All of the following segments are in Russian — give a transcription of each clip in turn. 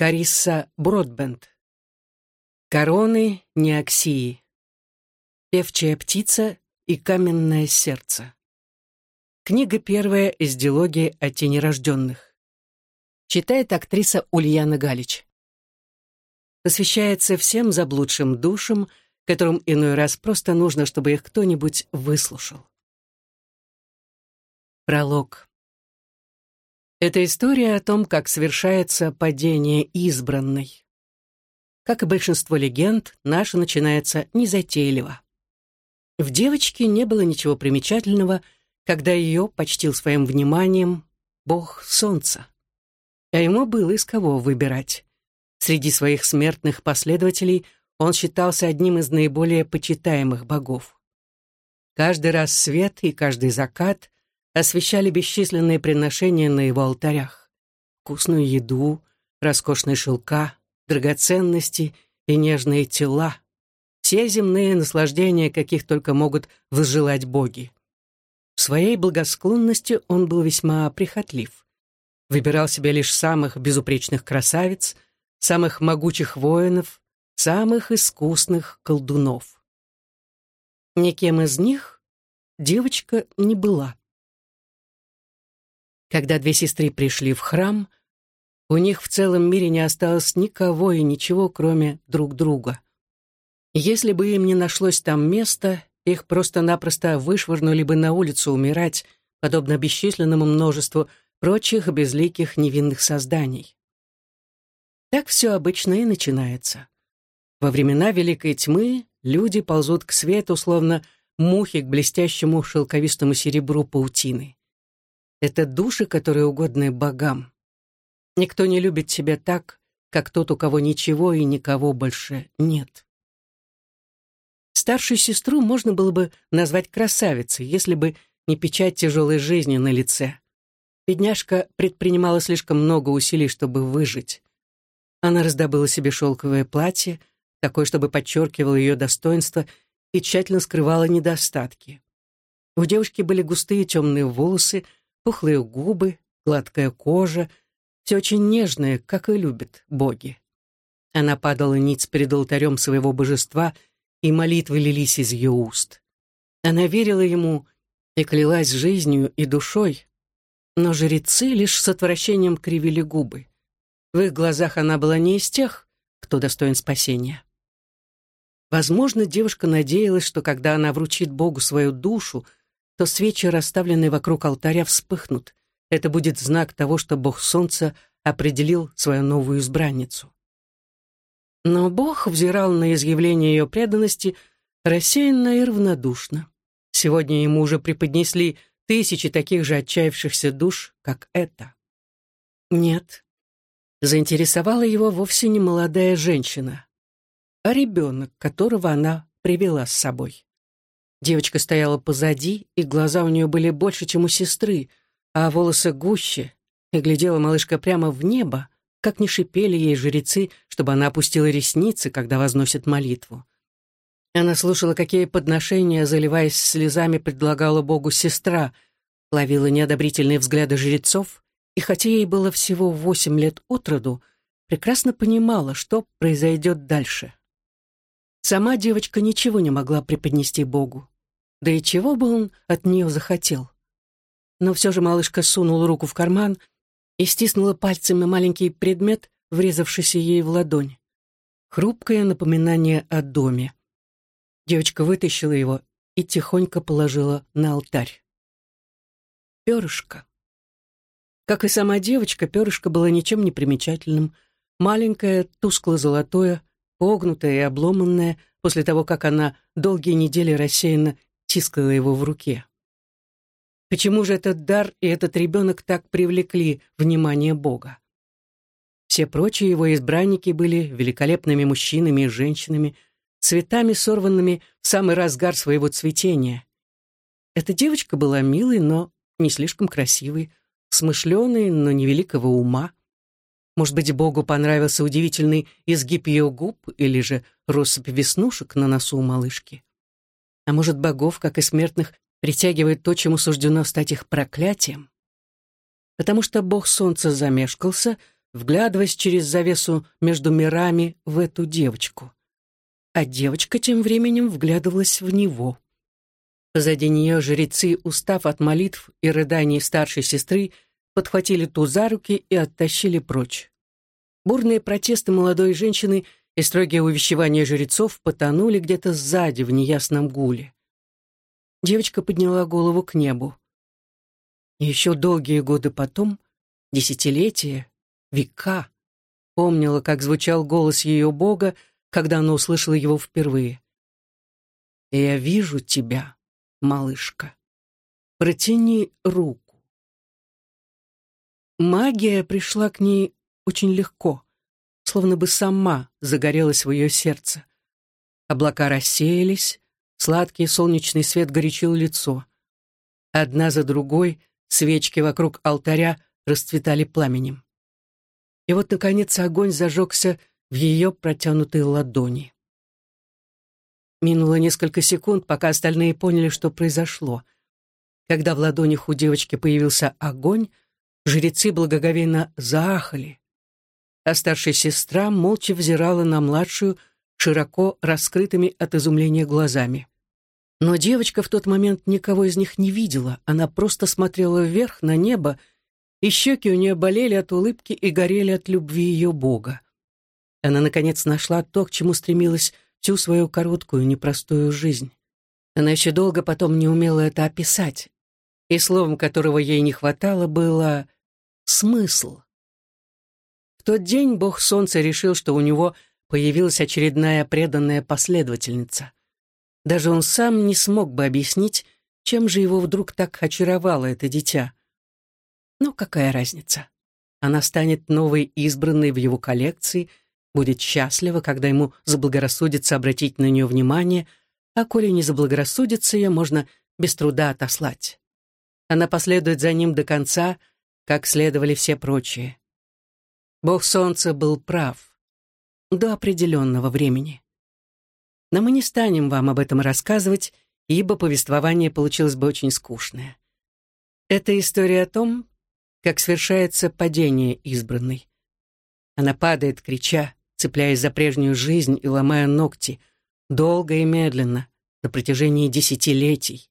Карисса Бродбенд. Короны Неоксии. Певчая птица и каменное сердце. Книга первая из дилогии о тени рожденных. Читает актриса Ульяна Галич. Посвящается всем заблудшим душам, которым иной раз просто нужно, чтобы их кто-нибудь выслушал. Пролог. Это история о том, как совершается падение избранной. Как и большинство легенд, наша начинается незатейливо. В девочке не было ничего примечательного, когда ее почтил своим вниманием бог солнца. А ему было из кого выбирать. Среди своих смертных последователей он считался одним из наиболее почитаемых богов. Каждый рассвет и каждый закат освещали бесчисленные приношения на его алтарях. Вкусную еду, роскошные шелка, драгоценности и нежные тела. Все земные наслаждения, каких только могут возжелать боги. В своей благосклонности он был весьма прихотлив. Выбирал себе лишь самых безупречных красавиц, самых могучих воинов, самых искусных колдунов. Никем из них девочка не была. Когда две сестры пришли в храм, у них в целом мире не осталось никого и ничего, кроме друг друга. Если бы им не нашлось там места, их просто-напросто вышвырнули бы на улицу умирать, подобно бесчисленному множеству прочих безликих невинных созданий. Так все обычно и начинается. Во времена Великой Тьмы люди ползут к свету, словно мухи к блестящему шелковистому серебру паутины. Это души, которые угодны богам. Никто не любит себя так, как тот, у кого ничего и никого больше нет. Старшую сестру можно было бы назвать красавицей, если бы не печать тяжелой жизни на лице. Бедняжка предпринимала слишком много усилий, чтобы выжить. Она раздобыла себе шелковое платье, такое, чтобы подчеркивало ее достоинство и тщательно скрывало недостатки. У девушки были густые темные волосы, пухлые губы, гладкая кожа, все очень нежное, как и любят боги. Она падала ниц перед алтарем своего божества, и молитвы лились из ее уст. Она верила ему и клялась жизнью и душой, но жрецы лишь с отвращением кривили губы. В их глазах она была не из тех, кто достоин спасения. Возможно, девушка надеялась, что когда она вручит Богу свою душу, то свечи, расставленные вокруг алтаря, вспыхнут. Это будет знак того, что бог солнца определил свою новую избранницу. Но бог взирал на изъявление ее преданности рассеянно и равнодушно. Сегодня ему уже преподнесли тысячи таких же отчаявшихся душ, как эта. Нет, заинтересовала его вовсе не молодая женщина, а ребенок, которого она привела с собой. Девочка стояла позади, и глаза у нее были больше, чем у сестры, а волосы гуще, и глядела малышка прямо в небо, как не шипели ей жрецы, чтобы она опустила ресницы, когда возносит молитву. Она слушала, какие подношения, заливаясь слезами, предлагала Богу сестра, ловила неодобрительные взгляды жрецов, и хотя ей было всего восемь лет от роду, прекрасно понимала, что произойдет дальше. Сама девочка ничего не могла преподнести Богу. Да и чего бы он от нее захотел? Но все же малышка сунула руку в карман и стиснула пальцами маленький предмет, врезавшийся ей в ладонь. Хрупкое напоминание о доме. Девочка вытащила его и тихонько положила на алтарь. Перышко. Как и сама девочка, перышко было ничем не примечательным. Маленькое, тускло-золотое, погнутое и обломанное, после того, как она долгие недели рассеянно тискала его в руке. Почему же этот дар и этот ребенок так привлекли внимание Бога? Все прочие его избранники были великолепными мужчинами и женщинами, цветами, сорванными в самый разгар своего цветения. Эта девочка была милой, но не слишком красивой, смышленой, но невеликого ума. Может быть, Богу понравился удивительный изгиб ее губ или же россыпь веснушек на носу у малышки. А может, богов, как и смертных, притягивает то, чему суждено стать их проклятием? Потому что бог солнца замешкался, вглядываясь через завесу между мирами в эту девочку. А девочка тем временем вглядывалась в него. Позади нее жрецы, устав от молитв и рыданий старшей сестры, подхватили ту за руки и оттащили прочь. Бурные протесты молодой женщины и строгие увещевания жрецов потонули где-то сзади в неясном гуле. Девочка подняла голову к небу. И еще долгие годы потом, десятилетия, века, помнила, как звучал голос ее Бога, когда она услышала его впервые. «Я вижу тебя, малышка. Протяни руку». Магия пришла к ней очень легко, словно бы сама загорелась в ее сердце. Облака рассеялись, сладкий солнечный свет горячил лицо. Одна за другой свечки вокруг алтаря расцветали пламенем. И вот, наконец, огонь зажегся в ее протянутой ладони. Минуло несколько секунд, пока остальные поняли, что произошло. Когда в ладонях у девочки появился огонь, жрецы благоговейно заахали, а старшая сестра молча взирала на младшую широко раскрытыми от изумления глазами. Но девочка в тот момент никого из них не видела, она просто смотрела вверх на небо, и щеки у нее болели от улыбки и горели от любви ее Бога. Она, наконец, нашла то, к чему стремилась всю свою короткую, непростую жизнь. Она еще долго потом не умела это описать, и словом, которого ей не хватало, было «смысл». В тот день бог солнца решил, что у него появилась очередная преданная последовательница. Даже он сам не смог бы объяснить, чем же его вдруг так очаровало это дитя. Но какая разница? Она станет новой избранной в его коллекции, будет счастлива, когда ему заблагорассудится обратить на нее внимание, а коли не заблагорассудится, ее можно без труда отослать. Она последует за ним до конца, как следовали все прочие. Бог Солнца был прав. До определенного времени. Но мы не станем вам об этом рассказывать, ибо повествование получилось бы очень скучное. Это история о том, как совершается падение избранной. Она падает, крича, цепляясь за прежнюю жизнь и ломая ногти, долго и медленно, на протяжении десятилетий.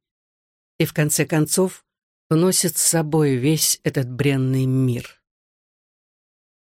И в конце концов уносит с собой весь этот бренный мир.